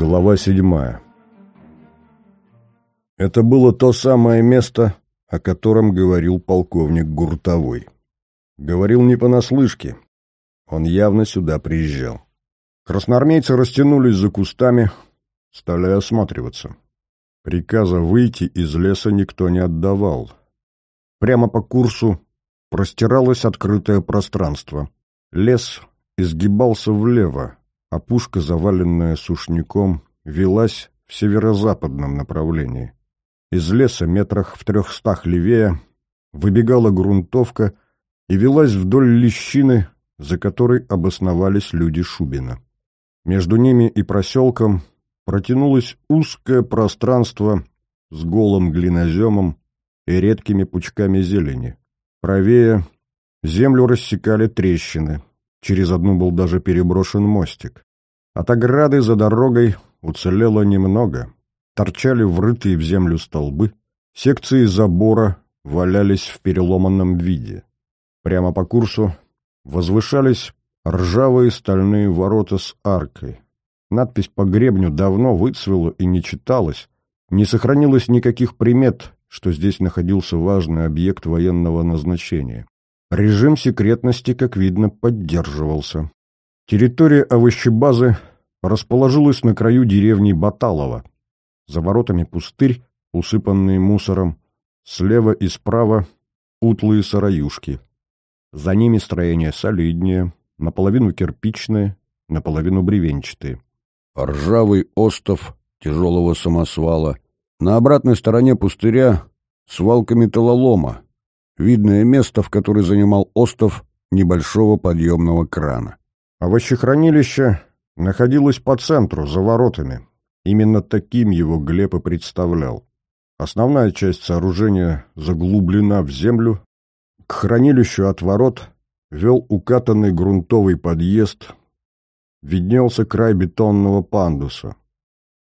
Глава седьмая Это было то самое место, о котором говорил полковник Гуртовой. Говорил не понаслышке. Он явно сюда приезжал. Красноармейцы растянулись за кустами, стали осматриваться. Приказа выйти из леса никто не отдавал. Прямо по курсу простиралось открытое пространство. Лес изгибался влево, опушка, заваленная сушняком, велась в северо-западном направлении. Из леса метрах в трехстах левее выбегала грунтовка и велась вдоль лещины, за которой обосновались люди Шубина. Между ними и проселком протянулось узкое пространство с голым глиноземом и редкими пучками зелени. Правее землю рассекали трещины, через одну был даже переброшен мостик. От ограды за дорогой уцелело немного. Торчали врытые в землю столбы, секции забора валялись в переломанном виде. Прямо по курсу возвышались ржавые стальные ворота с аркой. Надпись по гребню давно выцвела и не читалась, не сохранилось никаких примет, что здесь находился важный объект военного назначения. Режим секретности, как видно, поддерживался. Территория овощебазы расположилась на краю деревни Баталова. За воротами пустырь, усыпанный мусором, слева и справа утлые сараюшки. За ними строение солиднее, наполовину кирпичное, наполовину бревенчатые. Ржавый остов тяжелого самосвала. На обратной стороне пустыря свалка металлолома, видное место, в которое занимал остов небольшого подъемного крана. Овощехранилище находилось по центру, за воротами. Именно таким его Глеб и представлял. Основная часть сооружения заглублена в землю. К хранилищу от ворот вел укатанный грунтовый подъезд. Виднелся край бетонного пандуса.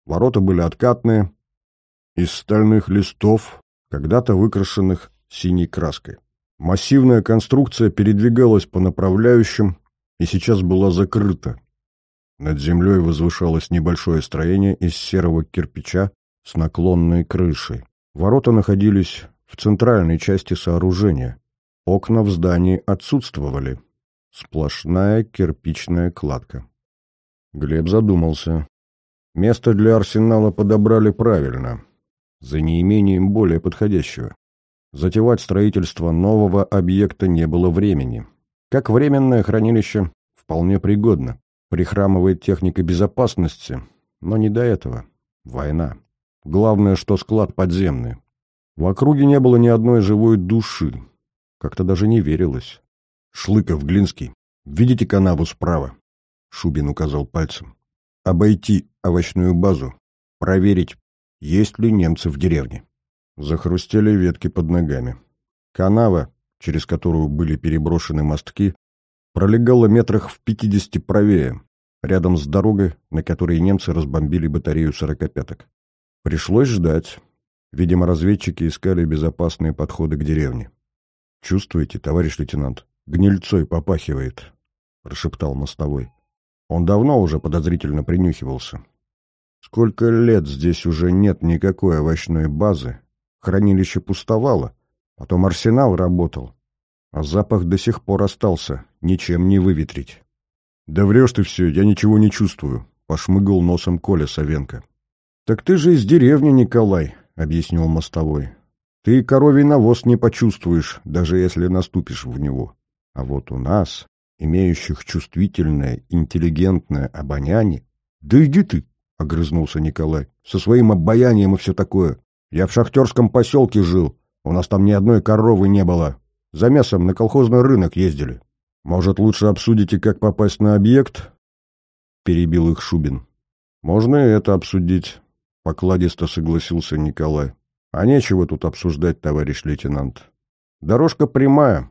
Ворота были откатные, из стальных листов, когда-то выкрашенных синей краской. Массивная конструкция передвигалась по направляющим и сейчас была закрыта. Над землей возвышалось небольшое строение из серого кирпича с наклонной крышей. Ворота находились в центральной части сооружения. Окна в здании отсутствовали. Сплошная кирпичная кладка. Глеб задумался. Место для арсенала подобрали правильно, за неимением более подходящего. Затевать строительство нового объекта не было времени. Как временное хранилище вполне пригодно. Прихрамывает техника безопасности, но не до этого. Война. Главное, что склад подземный. В округе не было ни одной живой души. Как-то даже не верилось. Шлыков, Глинский. Видите канаву справа? Шубин указал пальцем. Обойти овощную базу. Проверить, есть ли немцы в деревне. Захрустели ветки под ногами. Канава, через которую были переброшены мостки, пролегала метрах в пятидесяти правее, рядом с дорогой, на которой немцы разбомбили батарею сорокопяток. Пришлось ждать. Видимо, разведчики искали безопасные подходы к деревне. «Чувствуете, товарищ лейтенант? Гнильцой попахивает», — прошептал мостовой. Он давно уже подозрительно принюхивался. Сколько лет здесь уже нет никакой овощной базы, Хранилище пустовало, потом арсенал работал, а запах до сих пор остался, ничем не выветрить. «Да врешь ты все, я ничего не чувствую», — пошмыгал носом Коля Савенко. «Так ты же из деревни, Николай», — объяснил мостовой. «Ты коровий навоз не почувствуешь, даже если наступишь в него. А вот у нас, имеющих чувствительное, интеллигентное обоняние...» «Да иди ты!» — огрызнулся Николай. «Со своим обаянием и все такое. Я в шахтерском поселке жил. У нас там ни одной коровы не было. За мясом на колхозный рынок ездили. Может, лучше обсудите, как попасть на объект?» Перебил их Шубин. «Можно и это обсудить», — покладисто согласился Николай. «А нечего тут обсуждать, товарищ лейтенант. Дорожка прямая.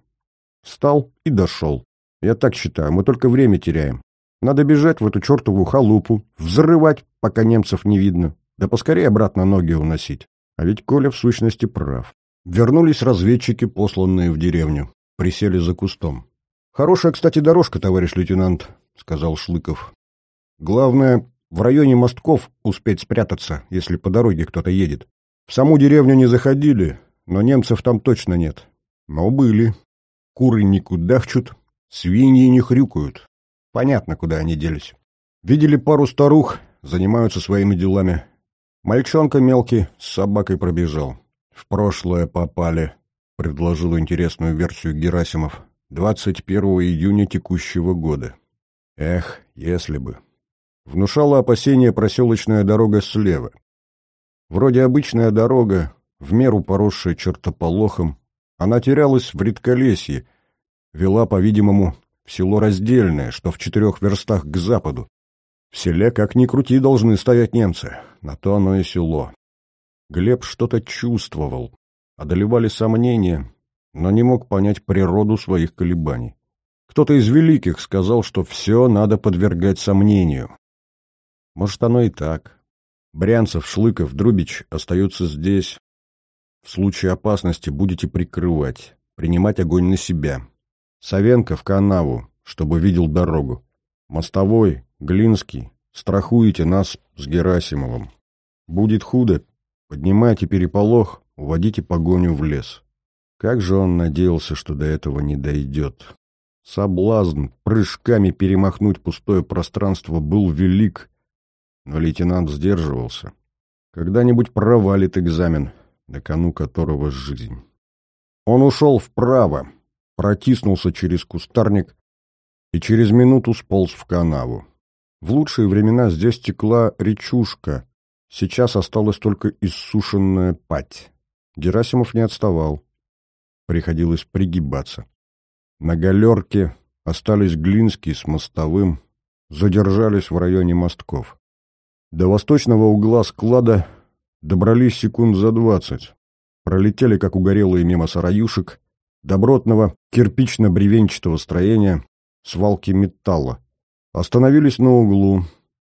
Встал и дошел. Я так считаю, мы только время теряем. Надо бежать в эту чертову халупу, взрывать, пока немцев не видно, да поскорее обратно ноги уносить. А ведь Коля в сущности прав. Вернулись разведчики, посланные в деревню. Присели за кустом. «Хорошая, кстати, дорожка, товарищ лейтенант», — сказал Шлыков. «Главное, в районе мостков успеть спрятаться, если по дороге кто-то едет. В саму деревню не заходили, но немцев там точно нет. Но были. Куры не кудахчут, свиньи не хрюкают. Понятно, куда они делись. Видели пару старух, занимаются своими делами. Мальчонка мелкий с собакой пробежал. В прошлое попали, предложил интересную версию Герасимов. 21 июня текущего года. Эх, если бы. Внушало опасение проселочная дорога слева. Вроде обычная дорога, в меру поросшая чертополохом, она терялась в редколесье, вела, по-видимому, в село Раздельное, что в четырех верстах к западу. В селе, как ни крути, должны стоять немцы, на то оно и село. Глеб что-то чувствовал, одолевали сомнения, но не мог понять природу своих колебаний. Кто-то из великих сказал, что все надо подвергать сомнению. Может, оно и так. Брянцев, Шлыков, Друбич остаются здесь. В случае опасности будете прикрывать, принимать огонь на себя. Савенко в канаву, чтобы видел дорогу. Мостовой, Глинский, страхуете нас с Герасимовым. Будет худо, поднимайте переполох, уводите погоню в лес. Как же он надеялся, что до этого не дойдет. Соблазн прыжками перемахнуть пустое пространство был велик, но лейтенант сдерживался. Когда-нибудь провалит экзамен, на кону которого жизнь. Он ушел вправо, протиснулся через кустарник и через минуту сполз в канаву. В лучшие времена здесь текла речушка, сейчас осталась только иссушенная пать. Герасимов не отставал. Приходилось пригибаться. На галерке остались Глинский с мостовым, задержались в районе мостков. До восточного угла склада добрались секунд за двадцать. Пролетели, как угорелые мимо сараюшек, добротного кирпично-бревенчатого строения, свалки металла. Остановились на углу,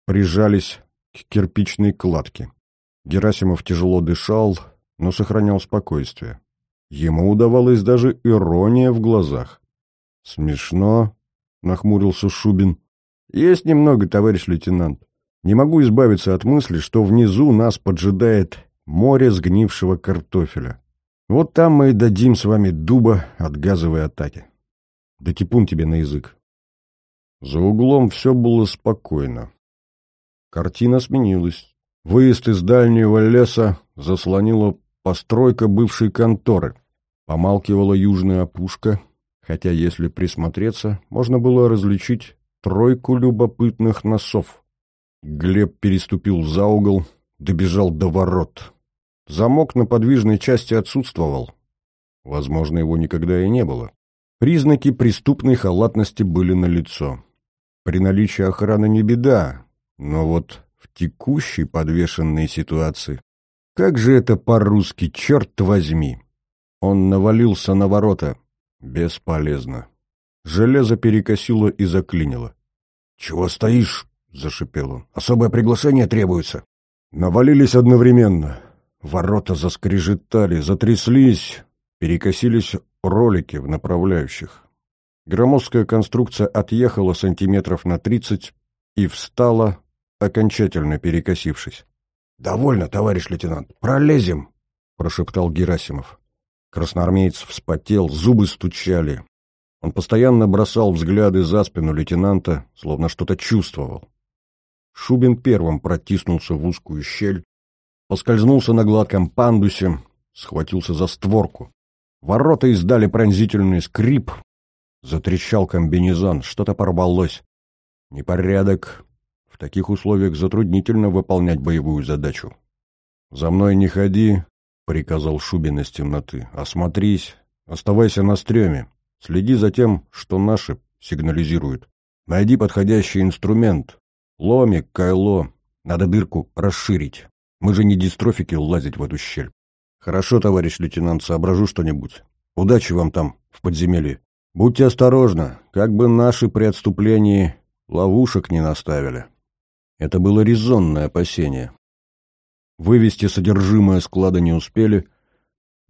прижались к кирпичной кладке. Герасимов тяжело дышал, но сохранял спокойствие. Ему удавалась даже ирония в глазах. «Смешно», — нахмурился Шубин. «Есть немного, товарищ лейтенант. Не могу избавиться от мысли, что внизу нас поджидает море сгнившего картофеля. Вот там мы и дадим с вами дуба от газовой атаки. Да типун тебе на язык». За углом все было спокойно. Картина сменилась. Выезд из дальнего леса заслонила постройка бывшей конторы. Помалкивала южная опушка, хотя, если присмотреться, можно было различить тройку любопытных носов. Глеб переступил за угол, добежал до ворот. Замок на подвижной части отсутствовал. Возможно, его никогда и не было. Признаки преступной халатности были налицо. При наличии охраны не беда, но вот в текущей подвешенной ситуации как же это по-русски, черт возьми! Он навалился на ворота. Бесполезно. Железо перекосило и заклинило. «Чего стоишь?» — зашипел он. «Особое приглашение требуется». Навалились одновременно. Ворота заскрежетали, затряслись, перекосились ролики в направляющих. Громоздкая конструкция отъехала сантиметров на тридцать и встала, окончательно перекосившись. «Довольно, товарищ лейтенант, пролезем!» — прошептал Герасимов. Красноармеец вспотел, зубы стучали. Он постоянно бросал взгляды за спину лейтенанта, словно что-то чувствовал. Шубин первым протиснулся в узкую щель, поскользнулся на гладком пандусе, схватился за створку. Ворота издали пронзительный скрип, затрещал комбинезон, что-то порвалось. Непорядок, таких условиях затруднительно выполнять боевую задачу. «За мной не ходи», — приказал Шубин из темноты. «Осмотрись, оставайся на стреме, следи за тем, что наши сигнализируют. Найди подходящий инструмент. Ломик, кайло. Надо дырку расширить. Мы же не дистрофики лазить в эту щель. Хорошо, товарищ лейтенант, соображу что-нибудь. Удачи вам там, в подземелье. Будьте осторожны, как бы наши при отступлении ловушек не наставили». Это было резонное опасение. Вывести содержимое склада не успели,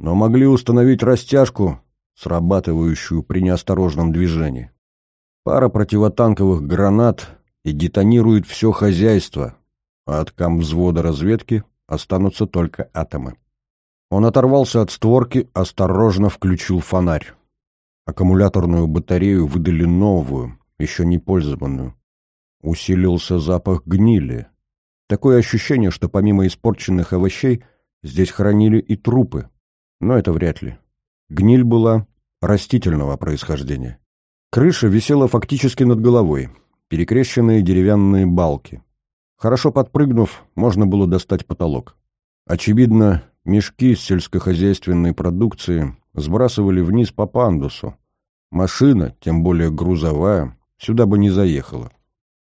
но могли установить растяжку, срабатывающую при неосторожном движении. Пара противотанковых гранат и детонирует все хозяйство, а от камвзвода разведки останутся только атомы. Он оторвался от створки, осторожно включил фонарь. Аккумуляторную батарею выдали новую, еще не пользованную. Усилился запах гнили. Такое ощущение, что помимо испорченных овощей здесь хранили и трупы. Но это вряд ли. Гниль была растительного происхождения. Крыша висела фактически над головой, перекрещенные деревянные балки. Хорошо подпрыгнув, можно было достать потолок. Очевидно, мешки с сельскохозяйственной продукцией сбрасывали вниз по пандусу. Машина, тем более грузовая, сюда бы не заехала.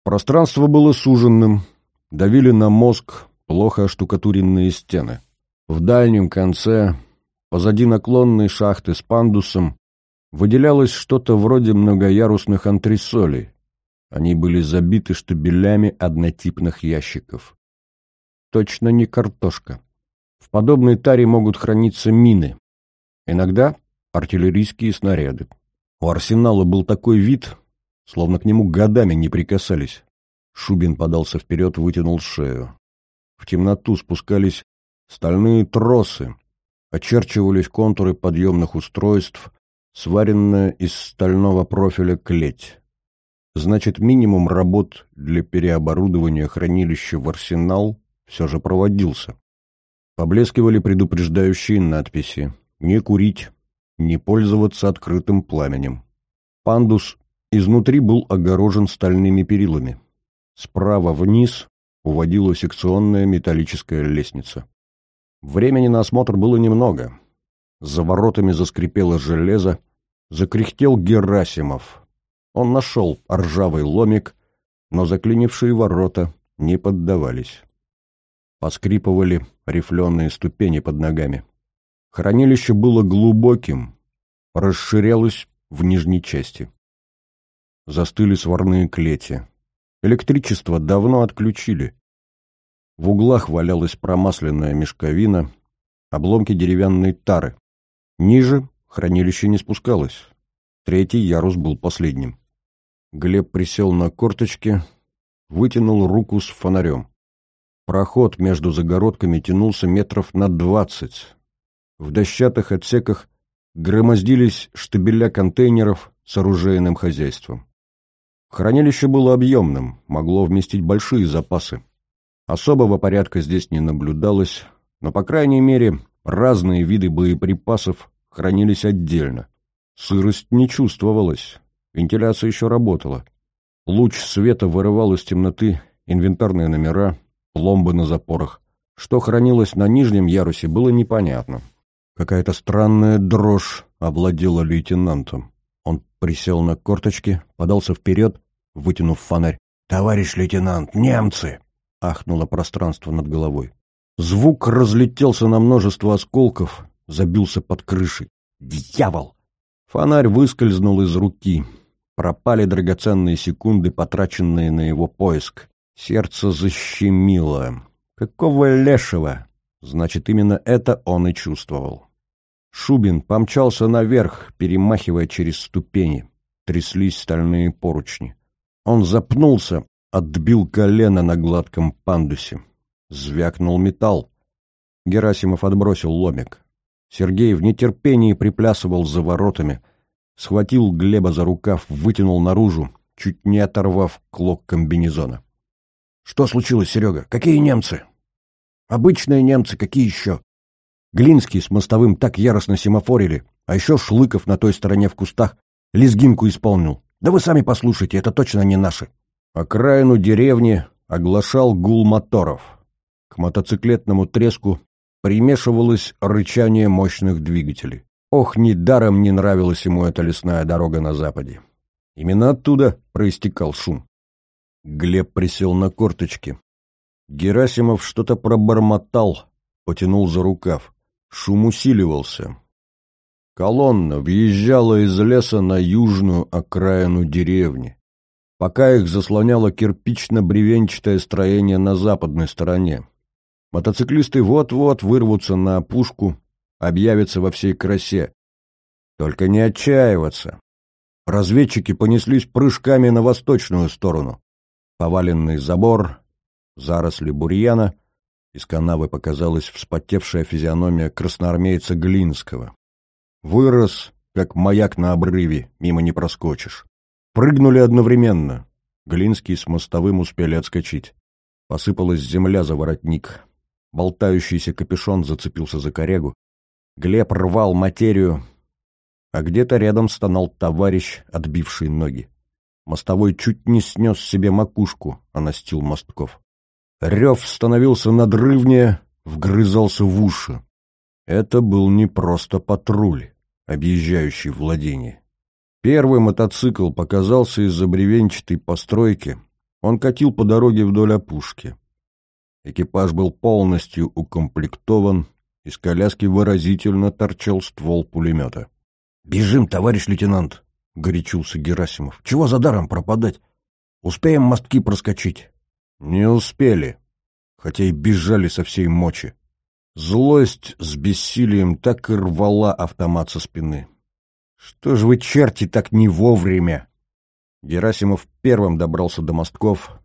Пространство было суженным, давили на мозг плохо оштукатуренные стены. В дальнем конце, позади наклонной шахты с пандусом, выделялось что-то вроде многоярусных антресолей. Они были забиты штабелями однотипных ящиков. Точно не картошка. В подобной таре могут храниться мины. Иногда артиллерийские снаряды. У арсенала был такой вид, словно к нему годами не прикасались. Шубин подался вперед, вытянул шею. В темноту спускались стальные тросы, очерчивались контуры подъемных устройств, сваренная из стального профиля клеть. Значит, минимум работ для переоборудования хранилища в арсенал все же проводился. Поблескивали предупреждающие надписи «Не курить», «Не пользоваться открытым пламенем». Пандус изнутри был огорожен стальными перилами. Справа вниз уводила секционная металлическая лестница. Времени на осмотр было немного. За воротами заскрипело железо, закряхтел Герасимов. Он нашел ржавый ломик, но заклинившие ворота не поддавались. Поскрипывали рифленые ступени под ногами. Хранилище было глубоким, расширялось в нижней части. Застыли сварные клети. Электричество давно отключили. В углах валялась промасленная мешковина, обломки деревянной тары. Ниже хранилище не спускалось. Третий ярус был последним. Глеб присел на корточки, вытянул руку с фонарем. Проход между загородками тянулся метров на двадцать. В дощатых отсеках громоздились штабеля контейнеров с оружейным хозяйством. Хранилище было объемным, могло вместить большие запасы. Особого порядка здесь не наблюдалось, но, по крайней мере, разные виды боеприпасов хранились отдельно. Сырость не чувствовалась, вентиляция еще работала. Луч света вырывал из темноты инвентарные номера, пломбы на запорах. Что хранилось на нижнем ярусе, было непонятно. Какая-то странная дрожь овладела лейтенантом. Он присел на корточки, подался вперед, вытянув фонарь. «Товарищ лейтенант, немцы!» — ахнуло пространство над головой. Звук разлетелся на множество осколков, забился под крышей. «Дьявол!» Фонарь выскользнул из руки. Пропали драгоценные секунды, потраченные на его поиск. Сердце защемило. Какого лешего? Значит, именно это он и чувствовал. Шубин помчался наверх, перемахивая через ступени. Тряслись стальные поручни. Он запнулся, отбил колено на гладком пандусе. Звякнул металл. Герасимов отбросил ломик. Сергей в нетерпении приплясывал за воротами, схватил Глеба за рукав, вытянул наружу, чуть не оторвав клок комбинезона. — Что случилось, Серега? Какие немцы? — Обычные немцы, какие еще? Глинский с мостовым так яростно семафорили, а еще Шлыков на той стороне в кустах лезгинку исполнил. Да вы сами послушайте, это точно не наши. Окраину деревни оглашал гул моторов. К мотоциклетному треску примешивалось рычание мощных двигателей. Ох, недаром не нравилась ему эта лесная дорога на западе. Именно оттуда проистекал шум. Глеб присел на корточки. Герасимов что-то пробормотал, потянул за рукав. Шум усиливался. Колонна въезжала из леса на южную окраину деревни. Пока их заслоняло кирпично-бревенчатое строение на западной стороне. Мотоциклисты вот-вот вырвутся на опушку, объявятся во всей красе. Только не отчаиваться. Разведчики понеслись прыжками на восточную сторону. Поваленный забор, заросли бурьяна, из канавы показалась вспотевшая физиономия красноармейца Глинского. Вырос, как маяк на обрыве, мимо не проскочишь. Прыгнули одновременно. Глинский с мостовым успели отскочить. Посыпалась земля за воротник. Болтающийся капюшон зацепился за корягу. Глеб рвал материю, а где-то рядом стонал товарищ, отбивший ноги. Мостовой чуть не снес себе макушку, а настил мостков. Рев становился надрывнее, вгрызался в уши. Это был не просто патруль, объезжающий владение. Первый мотоцикл показался из-за бревенчатой постройки. Он катил по дороге вдоль опушки. Экипаж был полностью укомплектован, из коляски выразительно торчал ствол пулемета. «Бежим, товарищ лейтенант!» — горячился Герасимов. «Чего за даром пропадать? Успеем мостки проскочить?» «Не успели, хотя и бежали со всей мочи. Злость с бессилием так и рвала автомат со спины. «Что ж вы, черти, так не вовремя?» Герасимов первым добрался до мостков,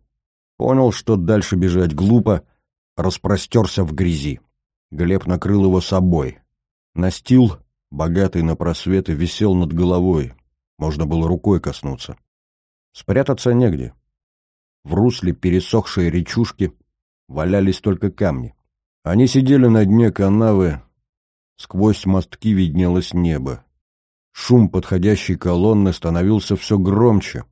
понял, что дальше бежать глупо, распростерся в грязи. Глеб накрыл его собой. Настил, богатый на просветы, висел над головой. Можно было рукой коснуться. Спрятаться негде. В русле пересохшей речушки валялись только камни. Они сидели на дне канавы, сквозь мостки виднелось небо. Шум подходящей колонны становился все громче.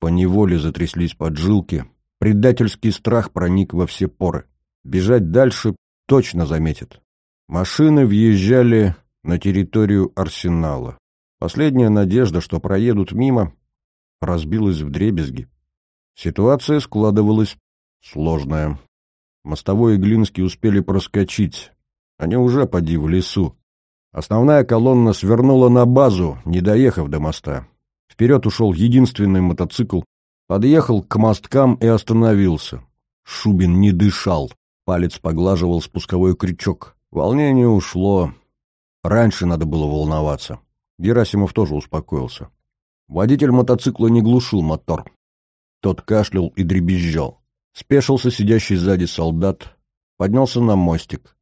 По неволе затряслись поджилки, предательский страх проник во все поры. Бежать дальше точно заметят. Машины въезжали на территорию арсенала. Последняя надежда, что проедут мимо, разбилась в дребезги. Ситуация складывалась сложная. Мостовой и Глинский успели проскочить. Они уже поди в лесу. Основная колонна свернула на базу, не доехав до моста. Вперед ушел единственный мотоцикл, подъехал к мосткам и остановился. Шубин не дышал, палец поглаживал спусковой крючок. Волнение ушло. Раньше надо было волноваться. Герасимов тоже успокоился. Водитель мотоцикла не глушил мотор. Тот кашлял и дребезжал. Спешился сидящий сзади солдат, поднялся на мостик.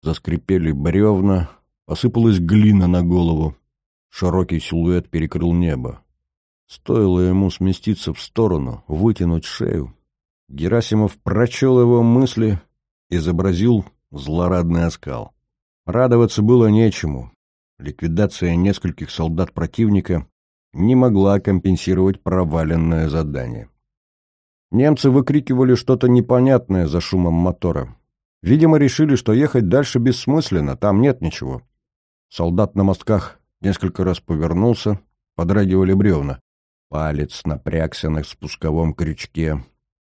Заскрипели бревна, посыпалась глина на голову. Широкий силуэт перекрыл небо. Стоило ему сместиться в сторону, вытянуть шею. Герасимов прочел его мысли, изобразил злорадный оскал. Радоваться было нечему. Ликвидация нескольких солдат противника не могла компенсировать проваленное задание. Немцы выкрикивали что-то непонятное за шумом мотора. Видимо, решили, что ехать дальше бессмысленно, там нет ничего. Солдат на мостках несколько раз повернулся, подрагивали бревна. Палец напрягся на спусковом крючке.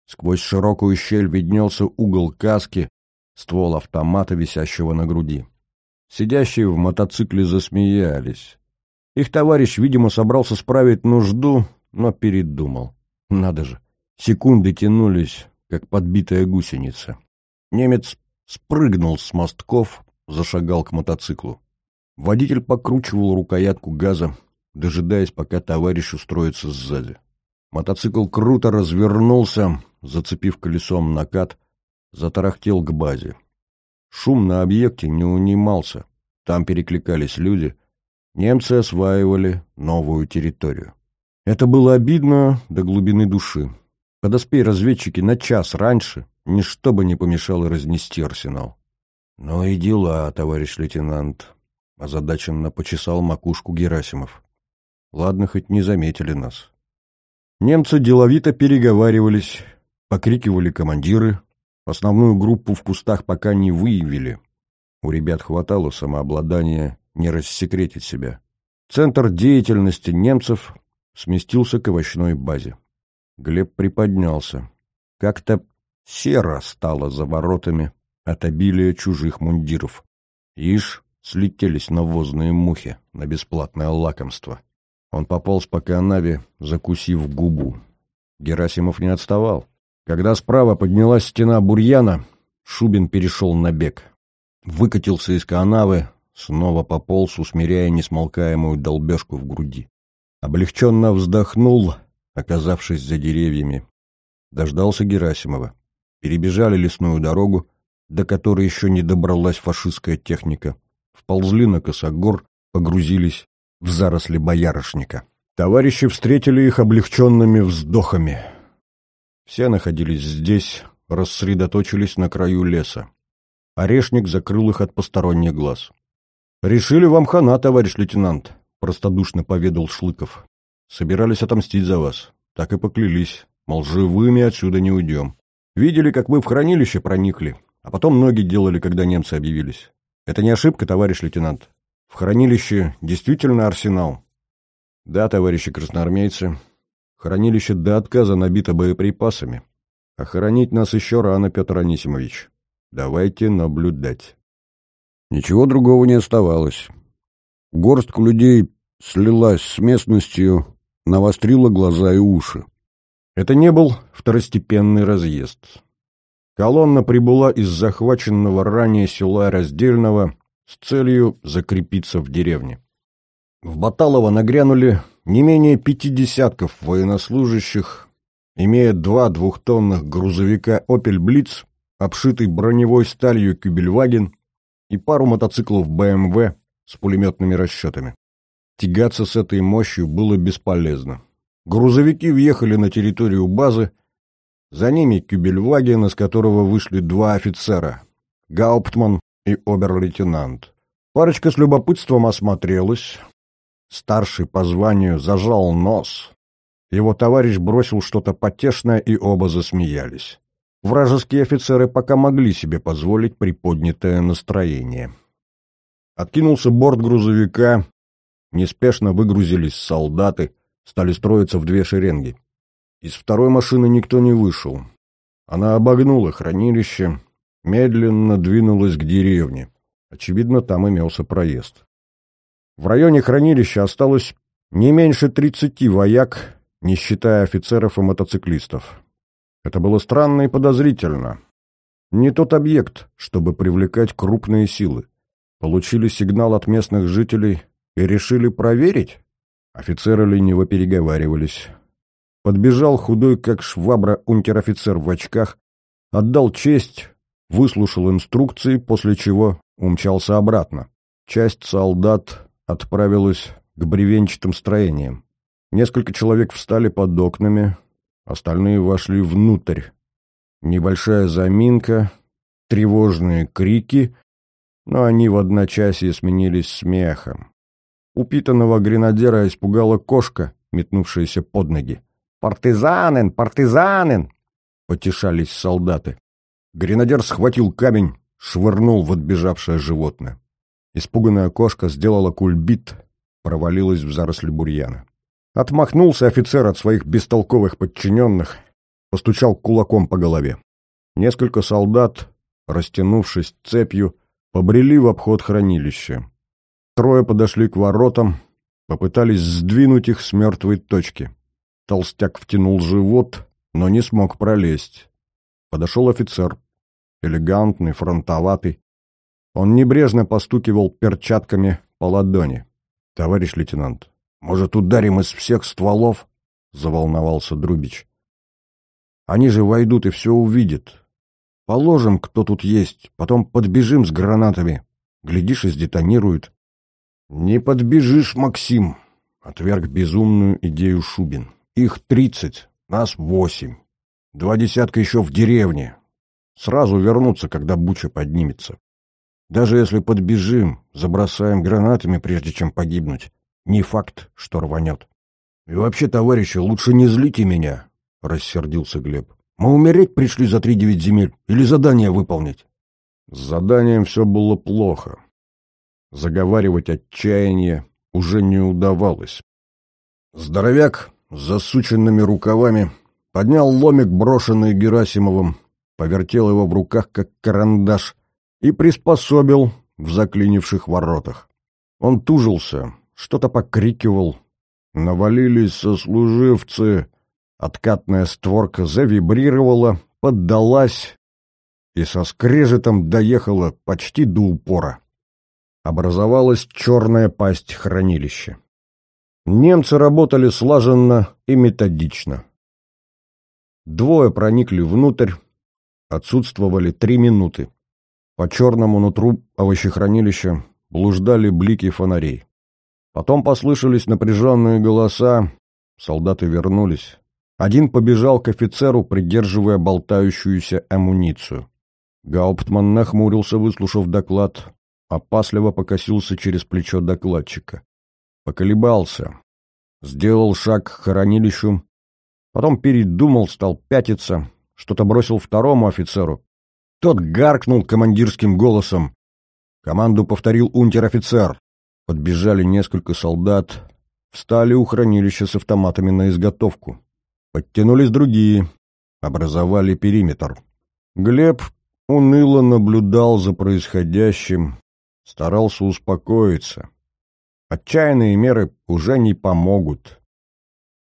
Сквозь широкую щель виднелся угол каски, ствол автомата, висящего на груди. Сидящие в мотоцикле засмеялись. Их товарищ, видимо, собрался справить нужду, но передумал. Надо же, Секунды тянулись, как подбитая гусеница. Немец спрыгнул с мостков, зашагал к мотоциклу. Водитель покручивал рукоятку газа, дожидаясь, пока товарищ устроится сзади. Мотоцикл круто развернулся, зацепив колесом накат, затарахтел к базе. Шум на объекте не унимался, там перекликались люди. Немцы осваивали новую территорию. Это было обидно до глубины души. Подоспей разведчики на час раньше, ничто бы не помешало разнести арсенал. — Ну и дела, товарищ лейтенант, — озадаченно почесал макушку Герасимов. — Ладно, хоть не заметили нас. Немцы деловито переговаривались, покрикивали командиры, основную группу в кустах пока не выявили. У ребят хватало самообладания не рассекретить себя. Центр деятельности немцев сместился к овощной базе. Глеб приподнялся. Как-то серо стало за воротами от обилия чужих мундиров. Ишь, слетелись навозные мухи на бесплатное лакомство. Он пополз по канаве, закусив губу. Герасимов не отставал. Когда справа поднялась стена бурьяна, Шубин перешел на бег. Выкатился из канавы, снова пополз, усмиряя несмолкаемую долбежку в груди. Облегченно вздохнул, оказавшись за деревьями. Дождался Герасимова. перебежали лесную дорогу, до которой еще не добралась фашистская техника, вползли на косогор, погрузились в заросли боярышника. Товарищи встретили их облегченными вздохами. Все находились здесь, рассредоточились на краю леса. Орешник закрыл их от посторонних глаз. «Решили вам хана, товарищ лейтенант», — простодушно поведал Шлыков. «Собирались отомстить за вас. Так и поклялись, мол, живыми отсюда не уйдем. Видели, как вы в хранилище проникли, а потом ноги делали, когда немцы объявились. Это не ошибка, товарищ лейтенант. В хранилище действительно арсенал. Да, товарищи красноармейцы, хранилище до отказа набито боеприпасами. Хоронить нас еще рано, Петр Анисимович. Давайте наблюдать. Ничего другого не оставалось. Горстка людей слилась с местностью, навострила глаза и уши. Это не был второстепенный разъезд. Колонна прибыла из захваченного ранее села Раздельного с целью закрепиться в деревне. В Баталово нагрянули не менее пяти десятков военнослужащих, имея два двухтонных грузовика «Опель Блиц», обшитый броневой сталью «Кюбельваген» и пару мотоциклов БМВ с пулеметными расчетами. Тягаться с этой мощью было бесполезно. Грузовики въехали на территорию базы, за ними Кюбельваген, из которого вышли два офицера — Гауптман и обер-лейтенант. Парочка с любопытством осмотрелась. Старший по званию зажал нос. Его товарищ бросил что-то потешное, и оба засмеялись. Вражеские офицеры пока могли себе позволить приподнятое настроение. Откинулся борт грузовика, неспешно выгрузились солдаты, стали строиться в две шеренги. Из второй машины никто не вышел. Она обогнула хранилище, медленно двинулась к деревне. Очевидно, там имелся проезд. В районе хранилища осталось не меньше тридцати вояк, не считая офицеров и мотоциклистов. Это было странно и подозрительно. Не тот объект, чтобы привлекать крупные силы. Получили сигнал от местных жителей и решили проверить? Офицеры лениво переговаривались. Подбежал худой, как швабра, унтер-офицер в очках, отдал честь, выслушал инструкции, после чего умчался обратно. Часть солдат отправилась к бревенчатым строениям. Несколько человек встали под окнами, остальные вошли внутрь. Небольшая заминка, тревожные крики, но они в одночасье сменились смехом. Упитанного гренадера испугала кошка, метнувшаяся под ноги. «Партизанин! Партизанин!» — потешались солдаты. Гренадер схватил камень, швырнул в отбежавшее животное. Испуганная кошка сделала кульбит, провалилась в заросли бурьяна. Отмахнулся офицер от своих бестолковых подчиненных, постучал кулаком по голове. Несколько солдат, растянувшись цепью, побрели в обход хранилища. Трое подошли к воротам, попытались сдвинуть их с мертвой точки. Толстяк втянул живот, но не смог пролезть. Подошел офицер, элегантный, фронтоватый. Он небрежно постукивал перчатками по ладони. — Товарищ лейтенант, может, ударим из всех стволов? — заволновался Друбич. — Они же войдут и все увидят. Положим, кто тут есть, потом подбежим с гранатами. Глядишь, и сдетонируют. — Не подбежишь, Максим, — отверг безумную идею Шубин. Их тридцать, нас восемь. Два десятка еще в деревне. Сразу вернуться, когда буча поднимется. Даже если подбежим, забросаем гранатами, прежде чем погибнуть, не факт, что рванет. И вообще, товарищи, лучше не злите меня, — рассердился Глеб. Мы умереть пришли за три девять земель или задание выполнить? С заданием все было плохо. Заговаривать отчаяние уже не удавалось. Здоровяк с засученными рукавами, поднял ломик, брошенный Герасимовым, повертел его в руках, как карандаш, и приспособил в заклинивших воротах. Он тужился, что-то покрикивал. Навалились сослуживцы, откатная створка завибрировала, поддалась и со скрежетом доехала почти до упора. Образовалась черная пасть хранилища. Немцы работали слаженно и методично. Двое проникли внутрь, отсутствовали три минуты. По черному нутру овощехранилища блуждали блики фонарей. Потом послышались напряженные голоса, солдаты вернулись. Один побежал к офицеру, придерживая болтающуюся амуницию. Гауптман нахмурился, выслушав доклад, опасливо покосился через плечо докладчика. Поколебался, сделал шаг к хоронилищу, потом передумал, стал пятиться, что-то бросил второму офицеру. Тот гаркнул командирским голосом. Команду повторил унтер-офицер. Подбежали несколько солдат, встали у хранилища с автоматами на изготовку. Подтянулись другие, образовали периметр. Глеб уныло наблюдал за происходящим, старался успокоиться. Отчаянные меры уже не помогут.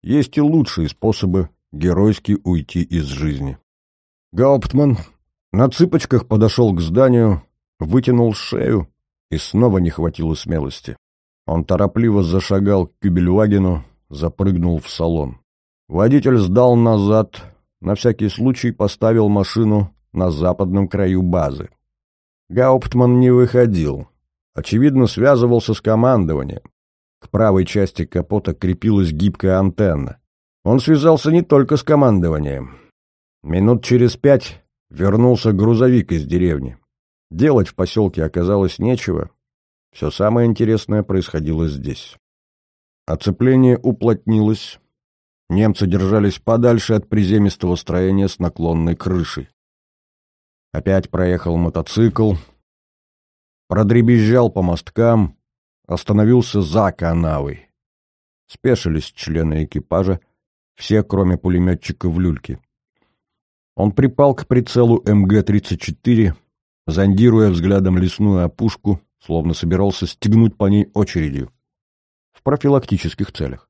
Есть и лучшие способы геройски уйти из жизни. Гауптман на цыпочках подошел к зданию, вытянул шею и снова не хватило смелости. Он торопливо зашагал к Кюбельвагену, запрыгнул в салон. Водитель сдал назад, на всякий случай поставил машину на западном краю базы. Гауптман не выходил. Очевидно, связывался с командованием. К правой части капота крепилась гибкая антенна. Он связался не только с командованием. Минут через пять вернулся грузовик из деревни. Делать в поселке оказалось нечего. Все самое интересное происходило здесь. Оцепление уплотнилось. Немцы держались подальше от приземистого строения с наклонной крышей. Опять проехал мотоцикл, продребезжал по мосткам, остановился за канавой. Спешились члены экипажа, все, кроме пулеметчика в люльке. Он припал к прицелу МГ-34, зондируя взглядом лесную опушку, словно собирался стегнуть по ней очередью. В профилактических целях.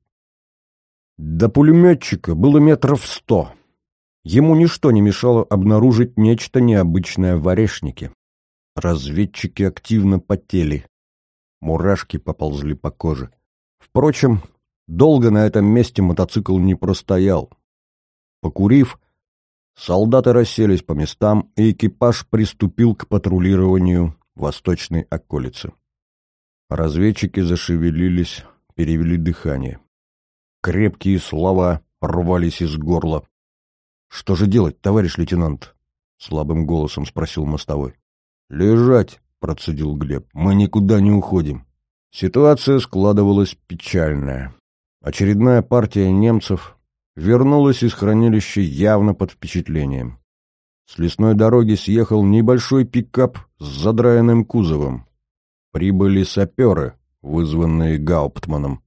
До пулеметчика было метров сто. Ему ничто не мешало обнаружить нечто необычное в орешнике. Разведчики активно потели. Мурашки поползли по коже. Впрочем, долго на этом месте мотоцикл не простоял. Покурив, солдаты расселись по местам, и экипаж приступил к патрулированию восточной околицы. Разведчики зашевелились, перевели дыхание. Крепкие слова рвались из горла. «Что же делать, товарищ лейтенант?» — слабым голосом спросил мостовой. «Лежать!» — процедил Глеб. «Мы никуда не уходим». Ситуация складывалась печальная. Очередная партия немцев вернулась из хранилища явно под впечатлением. С лесной дороги съехал небольшой пикап с задраенным кузовом. Прибыли саперы, вызванные Гауптманом.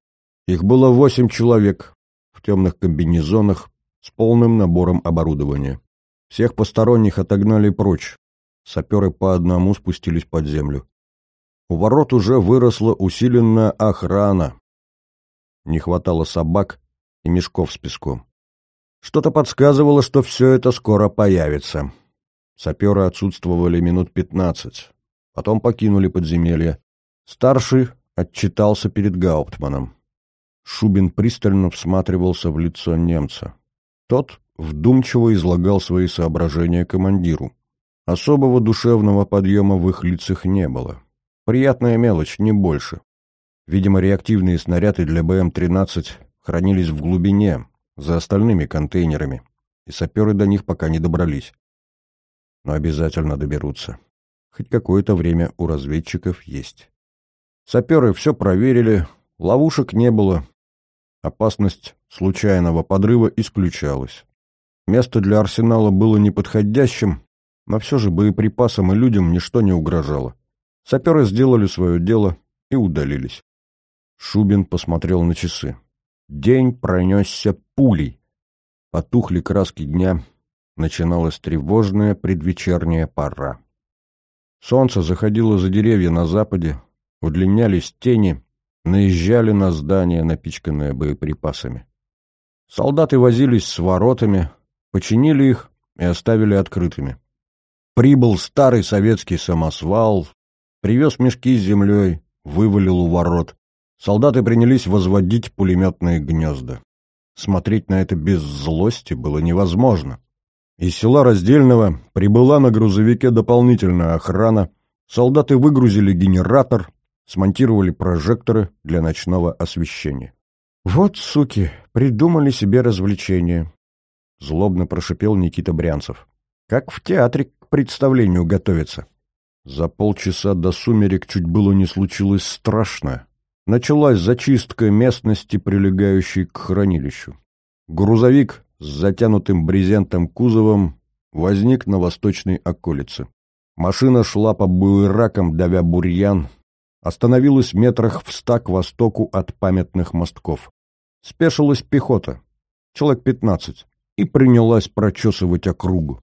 Их было восемь человек в темных комбинезонах с полным набором оборудования. Всех посторонних отогнали прочь, Саперы по одному спустились под землю. У ворот уже выросла усиленная охрана. Не хватало собак и мешков с песком. Что-то подсказывало, что все это скоро появится. Саперы отсутствовали минут пятнадцать. Потом покинули подземелье. Старший отчитался перед Гауптманом. Шубин пристально всматривался в лицо немца. Тот вдумчиво излагал свои соображения командиру. Особого душевного подъема в их лицах не было. Приятная мелочь, не больше. Видимо, реактивные снаряды для БМ-13 хранились в глубине, за остальными контейнерами, и саперы до них пока не добрались. Но обязательно доберутся. Хоть какое-то время у разведчиков есть. Саперы все проверили, ловушек не было. Опасность случайного подрыва исключалась. Место для арсенала было неподходящим, но все же боеприпасам и людям ничто не угрожало. Саперы сделали свое дело и удалились. Шубин посмотрел на часы. День пронесся пулей. Потухли краски дня, начиналась тревожная предвечерняя пора. Солнце заходило за деревья на западе, удлинялись тени, наезжали на здания, напичканные боеприпасами. Солдаты возились с воротами, починили их и оставили открытыми. Прибыл старый советский самосвал, привез мешки с землей, вывалил у ворот. Солдаты принялись возводить пулеметные гнезда. Смотреть на это без злости было невозможно. Из села Раздельного прибыла на грузовике дополнительная охрана, солдаты выгрузили генератор, смонтировали прожекторы для ночного освещения. «Вот, суки, придумали себе развлечение», — злобно прошипел Никита Брянцев. «Как в театре к представлению готовится». За полчаса до сумерек чуть было не случилось страшное. Началась зачистка местности, прилегающей к хранилищу. Грузовик с затянутым брезентом кузовом возник на восточной околице. Машина шла по буеракам, давя бурьян, остановилась метрах в ста к востоку от памятных мостков. Спешилась пехота, человек пятнадцать, и принялась прочесывать округу.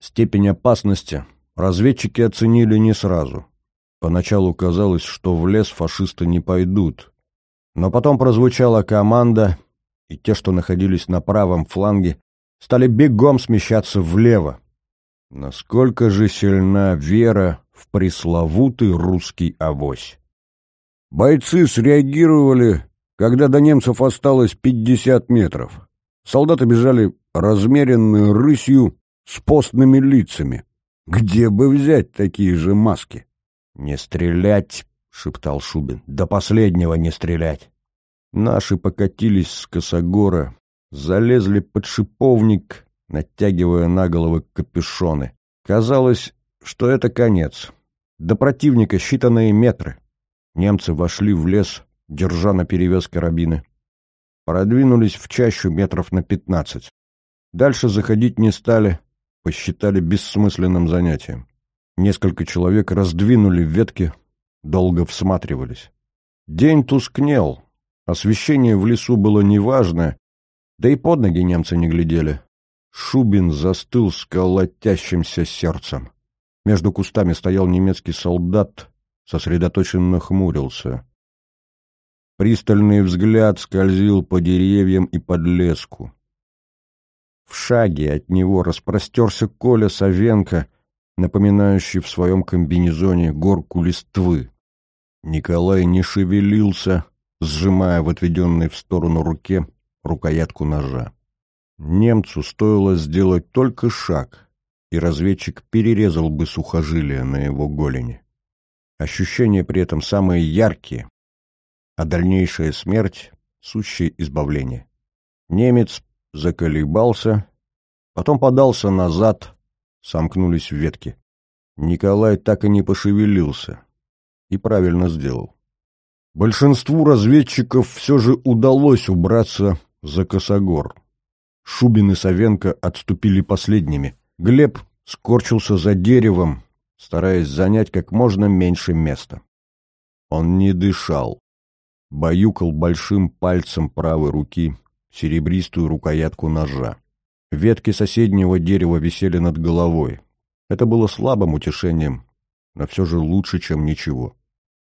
Степень опасности разведчики оценили не сразу. Поначалу казалось, что в лес фашисты не пойдут. Но потом прозвучала команда, и те, что находились на правом фланге, стали бегом смещаться влево. Насколько же сильна вера в пресловутый русский авось. Бойцы среагировали, когда до немцев осталось пятьдесят метров. Солдаты бежали размеренной рысью с постными лицами. Где бы взять такие же маски? «Не стрелять!» — шептал Шубин. «До последнего не стрелять!» Наши покатились с косогора, залезли под шиповник, натягивая на головы капюшоны. Казалось, что это конец. До противника считанные метры. Немцы вошли в лес, держа наперевес карабины. Продвинулись в чащу метров на пятнадцать. Дальше заходить не стали, посчитали бессмысленным занятием. Несколько человек раздвинули ветки, долго всматривались. День тускнел, Освещение в лесу было неважное, да и под ноги немцы не глядели. Шубин застыл с колотящимся сердцем. Между кустами стоял немецкий солдат, сосредоточенно хмурился. Пристальный взгляд скользил по деревьям и под леску. В шаге от него распростерся Коля Савенко, напоминающий в своем комбинезоне горку листвы. Николай не шевелился, сжимая в отведенной в сторону руке рукоятку ножа. Немцу стоило сделать только шаг, и разведчик перерезал бы сухожилие на его голени. Ощущения при этом самые яркие, а дальнейшая смерть — сущее избавление. Немец заколебался, потом подался назад, сомкнулись ветки. Николай так и не пошевелился и правильно сделал. Большинству разведчиков все же удалось убраться за косогор. Шубин и Савенко отступили последними. Глеб скорчился за деревом, стараясь занять как можно меньше места. Он не дышал. Баюкал большим пальцем правой руки серебристую рукоятку ножа. Ветки соседнего дерева висели над головой. Это было слабым утешением, но все же лучше, чем ничего.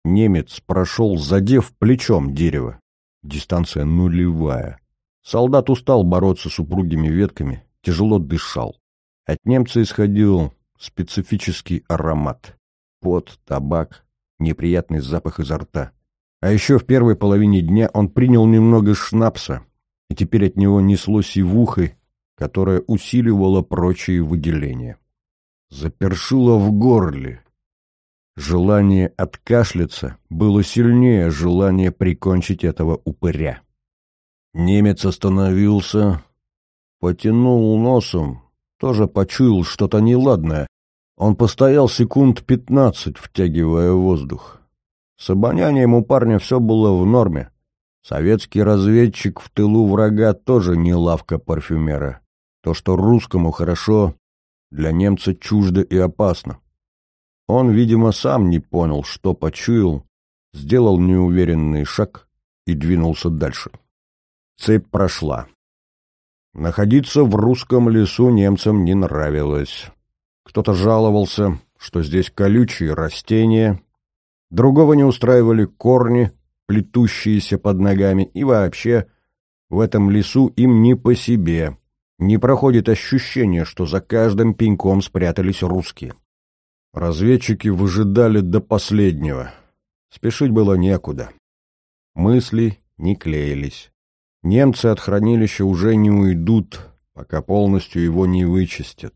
Немец прошел, задев плечом дерево. Дистанция нулевая. Солдат устал бороться с упругими ветками, тяжело дышал. От немца исходил специфический аромат. Пот, табак, неприятный запах изо рта. А еще в первой половине дня он принял немного шнапса, и теперь от него несло сивухой, которая усиливала прочие выделения. Запершило в горле, Желание откашляться было сильнее желания прикончить этого упыря. Немец остановился, потянул носом, тоже почуял что-то неладное. Он постоял секунд пятнадцать, втягивая воздух. С обонянием у парня все было в норме. Советский разведчик в тылу врага тоже не лавка парфюмера. То, что русскому хорошо, для немца чуждо и опасно. Он, видимо, сам не понял, что почуял, сделал неуверенный шаг и двинулся дальше. Цепь прошла. Находиться в русском лесу немцам не нравилось. Кто-то жаловался, что здесь колючие растения, другого не устраивали корни, плетущиеся под ногами, и вообще в этом лесу им не по себе. Не проходит ощущение, что за каждым пеньком спрятались русские. Разведчики выжидали до последнего. Спешить было некуда. Мысли не клеились. Немцы от хранилища уже не уйдут, пока полностью его не вычистят.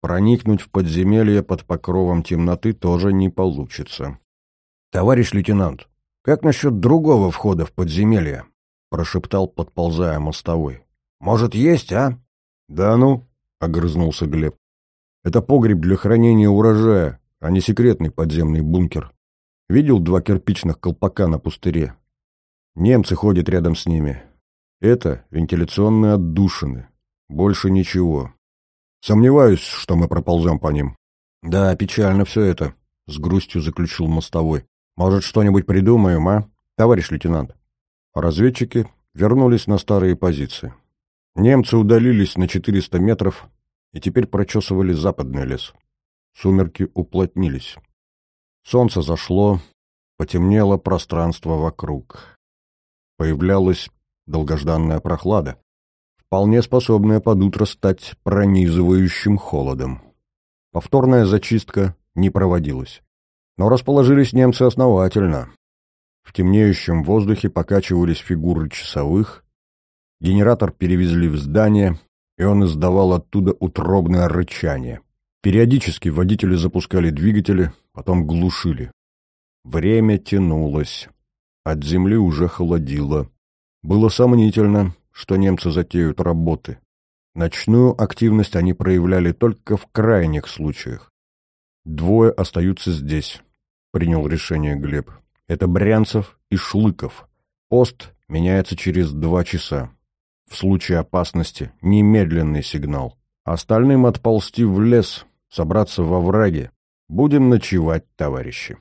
Проникнуть в подземелье под покровом темноты тоже не получится. «Товарищ лейтенант, как насчет другого входа в подземелье?» — прошептал, подползая мостовой. «Может, есть, а?» «Да ну», — огрызнулся Глеб. «Это погреб для хранения урожая, а не секретный подземный бункер. Видел два кирпичных колпака на пустыре? Немцы ходят рядом с ними. Это вентиляционные отдушины. Больше ничего. Сомневаюсь, что мы проползем по ним. Да, печально все это, — с грустью заключил мостовой. Может, что-нибудь придумаем, а, товарищ лейтенант? Разведчики вернулись на старые позиции. Немцы удалились на 400 метров и теперь прочесывали западный лес. Сумерки уплотнились. Солнце зашло, потемнело пространство вокруг. Появлялась долгожданная прохлада, вполне способная под утро стать пронизывающим холодом. Повторная зачистка не проводилась. Но расположились немцы основательно. В темнеющем воздухе покачивались фигуры часовых, генератор перевезли в здание, и он издавал оттуда утробное рычание. Периодически водители запускали двигатели, потом глушили. Время тянулось. От земли уже холодило. Было сомнительно, что немцы затеют работы. Ночную активность они проявляли только в крайних случаях. Двое остаются здесь, принял решение Глеб. Это Брянцев и Шлыков. Пост меняется через два часа. В случае опасности немедленный сигнал. Остальным отползти в лес, собраться во враге. Будем ночевать, товарищи.